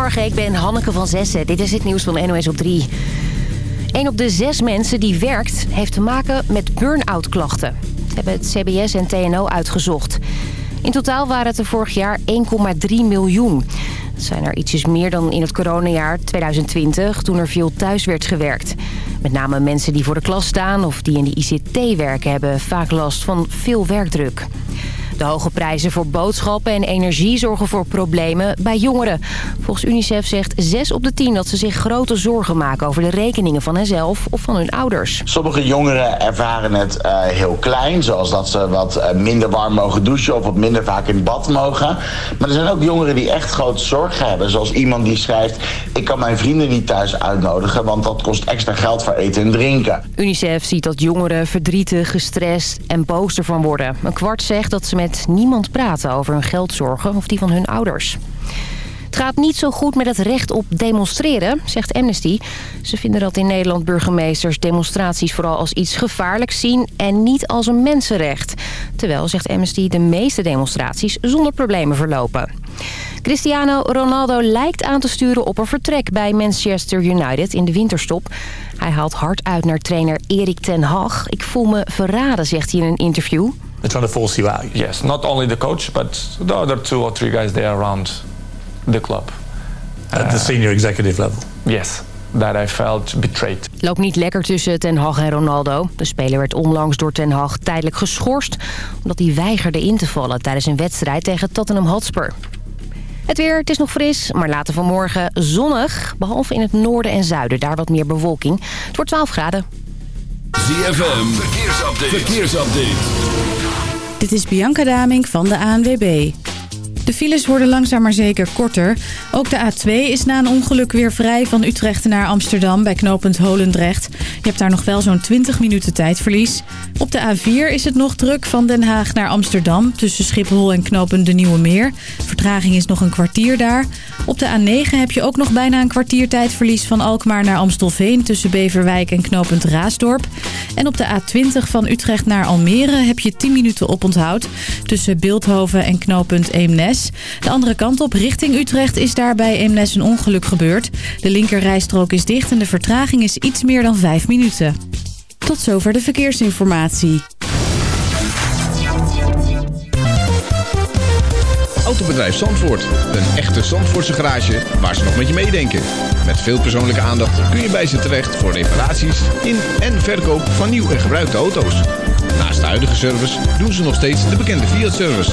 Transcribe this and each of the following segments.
Goedemorgen, ik ben Hanneke van Zessen. Dit is het nieuws van NOS op 3. Een op de zes mensen die werkt heeft te maken met burn-out klachten. Dat hebben het CBS en TNO uitgezocht. In totaal waren het er vorig jaar 1,3 miljoen. Dat zijn er ietsjes meer dan in het coronajaar 2020, toen er veel thuis werd gewerkt. Met name mensen die voor de klas staan of die in de ICT werken... hebben vaak last van veel werkdruk. De hoge prijzen voor boodschappen en energie zorgen voor problemen bij jongeren. Volgens UNICEF zegt 6 op de 10 dat ze zich grote zorgen maken over de rekeningen van henzelf of van hun ouders. Sommige jongeren ervaren het uh, heel klein, zoals dat ze wat uh, minder warm mogen douchen of wat minder vaak in bad mogen. Maar er zijn ook jongeren die echt grote zorgen hebben, zoals iemand die schrijft... ik kan mijn vrienden niet thuis uitnodigen, want dat kost extra geld voor eten en drinken. UNICEF ziet dat jongeren verdrietig, gestrest en boos ervan worden. Een kwart zegt dat ze met niemand praten over hun geldzorgen of die van hun ouders. Het gaat niet zo goed met het recht op demonstreren, zegt Amnesty. Ze vinden dat in Nederland burgemeesters demonstraties vooral als iets gevaarlijks zien... en niet als een mensenrecht. Terwijl, zegt Amnesty, de meeste demonstraties zonder problemen verlopen. Cristiano Ronaldo lijkt aan te sturen op een vertrek bij Manchester United in de winterstop. Hij haalt hard uit naar trainer Erik ten Hag. Ik voel me verraden, zegt hij in een interview. They're trying to force you out. Yes, not only the coach, but the other two or three guys there around the club. At uh, the senior executive level? Yes, that I felt betrayed. Loopt niet lekker tussen Ten Hag en Ronaldo. De speler werd onlangs door Ten Hag tijdelijk geschorst... omdat hij weigerde in te vallen tijdens een wedstrijd tegen Tottenham Hotspur. Het weer, het is nog fris, maar later vanmorgen zonnig. Behalve in het noorden en zuiden, daar wat meer bewolking. Het wordt 12 graden. ZFM, verkeersupdate. verkeersupdate. Dit is Bianca Daming van de ANWB. De files worden langzaam maar zeker korter. Ook de A2 is na een ongeluk weer vrij van Utrecht naar Amsterdam bij knooppunt Holendrecht. Je hebt daar nog wel zo'n 20 minuten tijdverlies. Op de A4 is het nog druk van Den Haag naar Amsterdam tussen Schiphol en knooppunt De Nieuwe Meer. Vertraging is nog een kwartier daar. Op de A9 heb je ook nog bijna een kwartier tijdverlies van Alkmaar naar Amstelveen tussen Beverwijk en knooppunt Raasdorp. En op de A20 van Utrecht naar Almere heb je 10 minuten oponthoud tussen Beeldhoven en knooppunt Eemnes. De andere kant op, richting Utrecht, is daar bij Eemnes een ongeluk gebeurd. De linkerrijstrook is dicht en de vertraging is iets meer dan 5 minuten. Tot zover de verkeersinformatie. Autobedrijf Zandvoort. Een echte Zandvoortse garage waar ze nog met je meedenken. Met veel persoonlijke aandacht kun je bij ze terecht voor reparaties in en verkoop van nieuw en gebruikte auto's. Naast de huidige service doen ze nog steeds de bekende Fiat-service.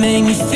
make me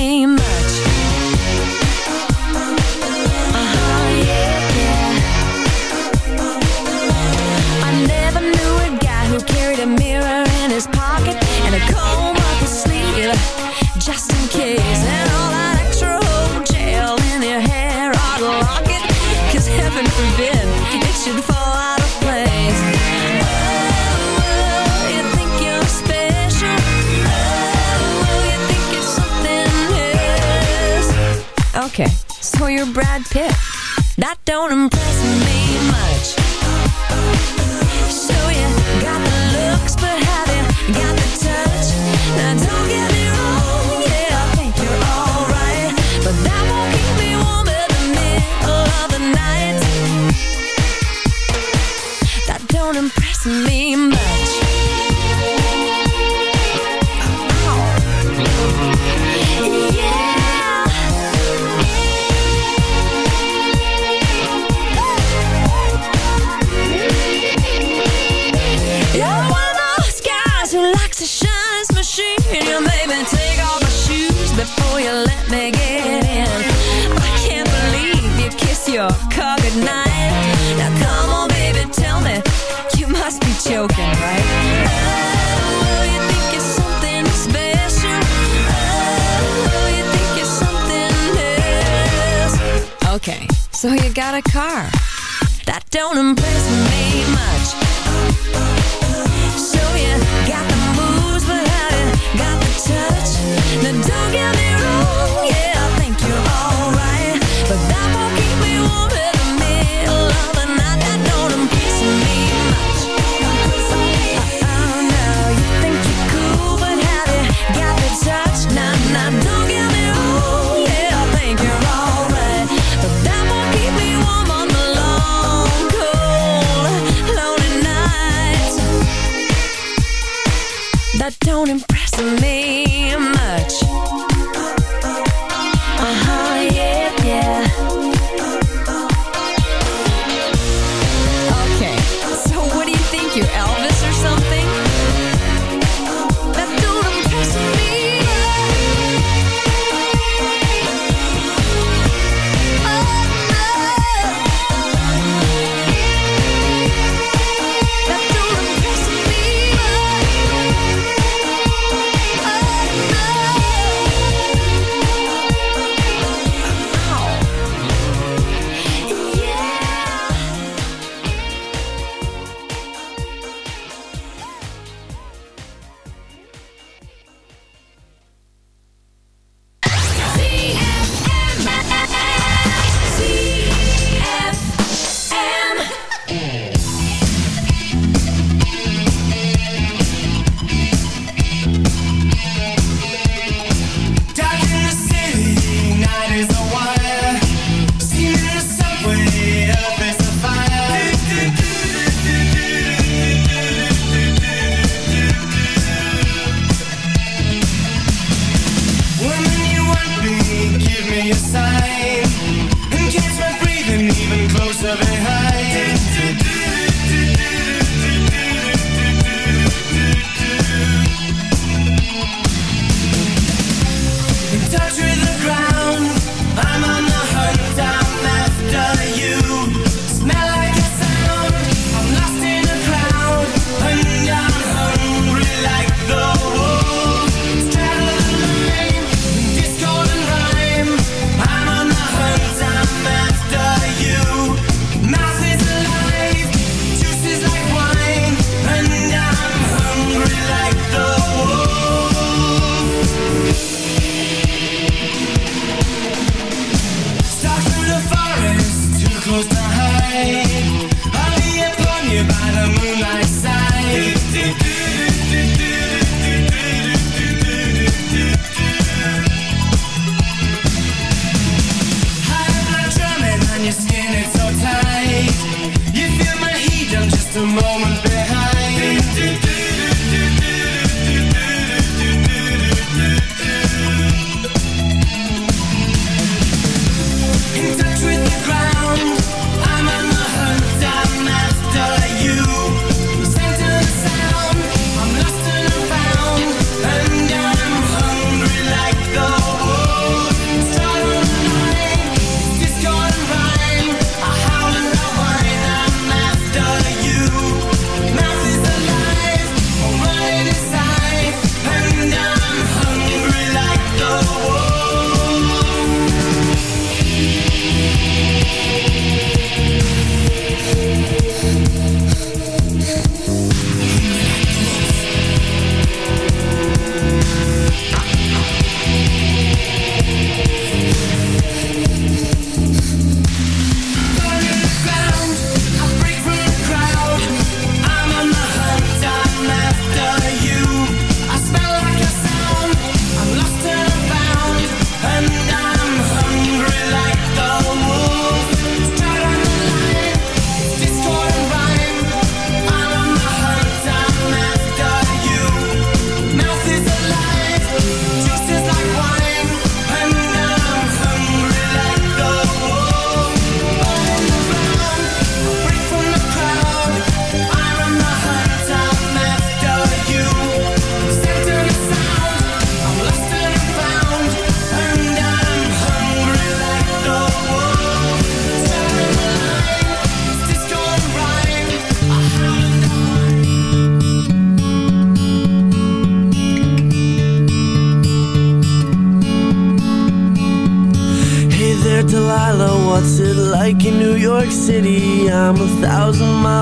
impress you're Brad Pitt. That don't impress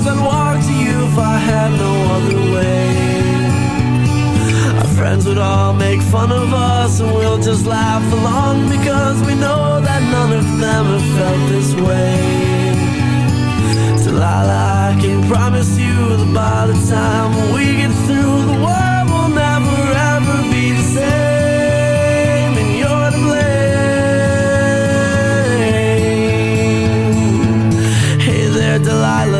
stars, I'd walk to you if I had no other way. Our friends would all make fun of us, and we'll just laugh along because we know that none of them have felt this way. Till I can promise you that by the time we get through, the world will never ever be the same, and you're to blame. Hey there, Delilah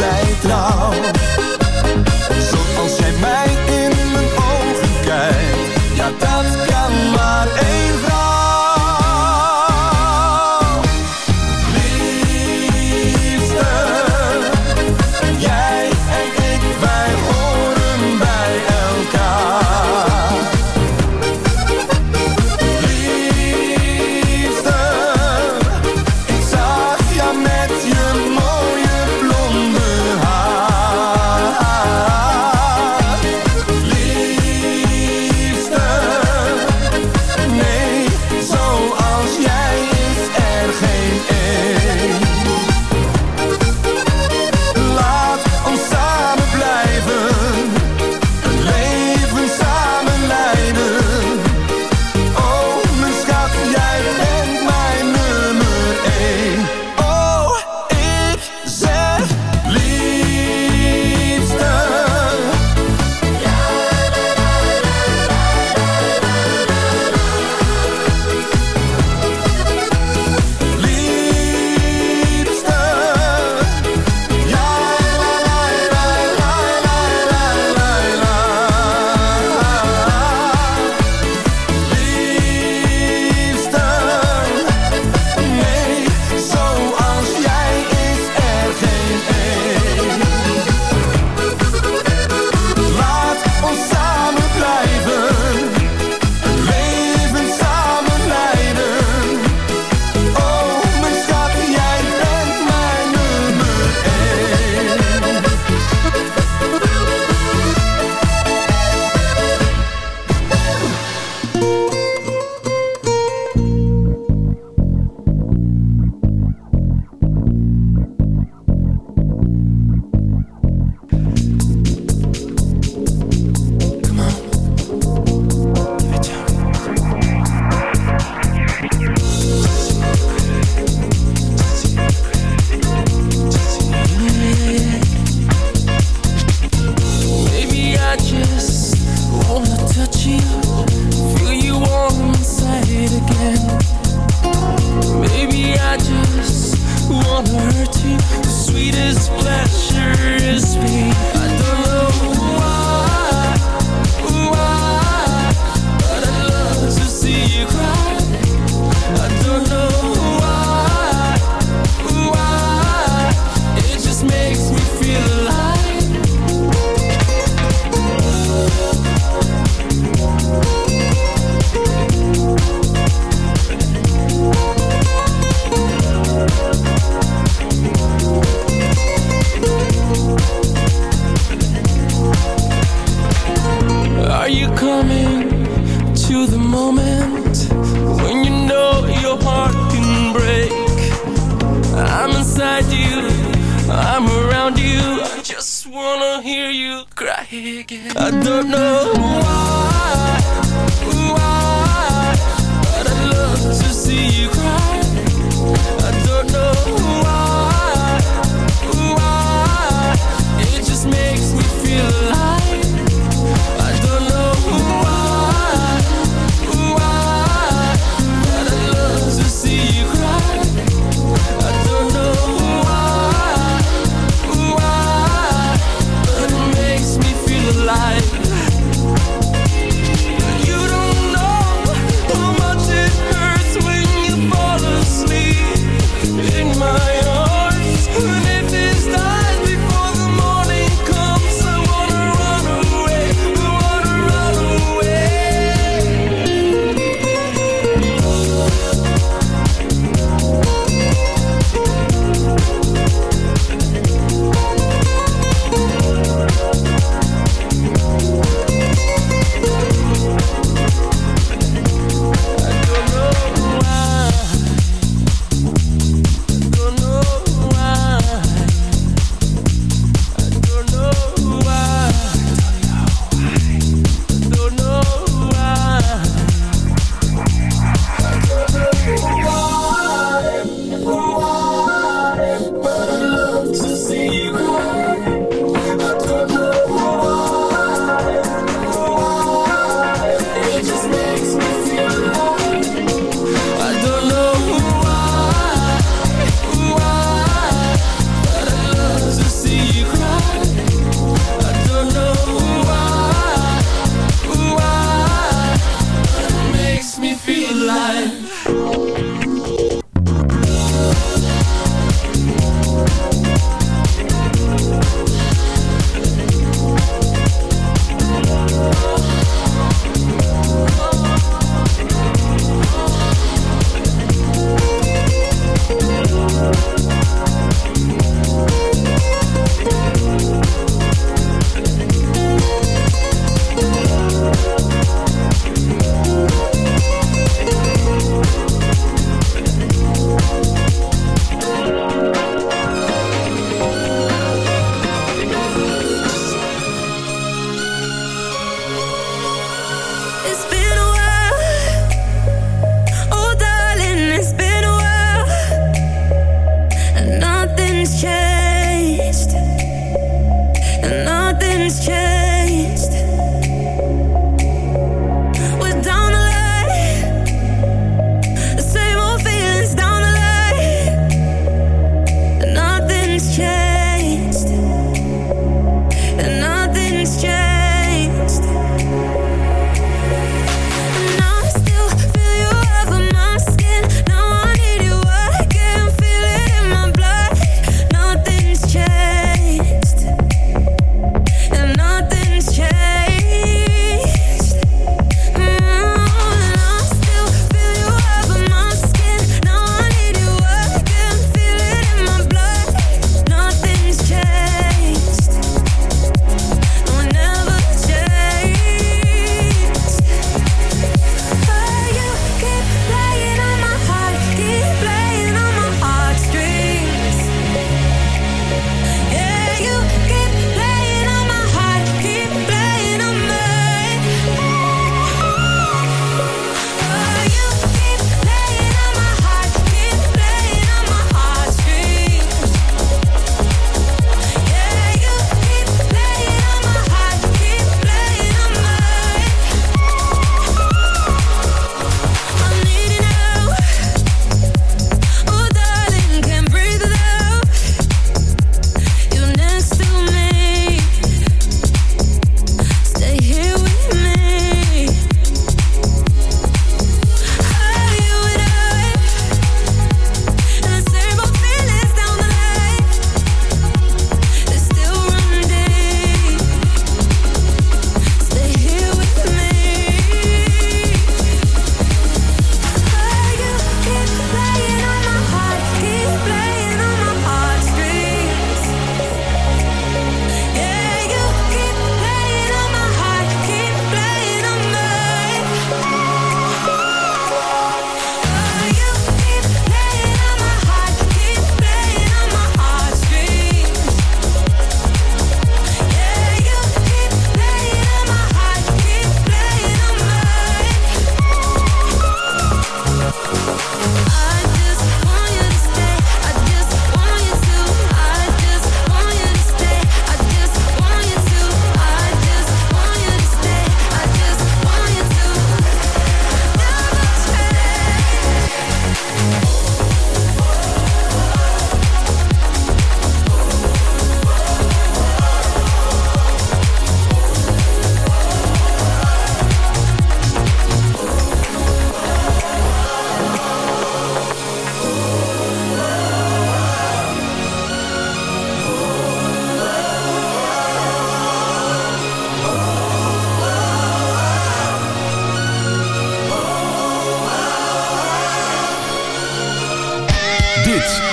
Altijd trouw.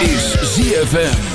Is ZFM.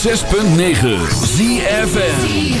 106.9 ZFM.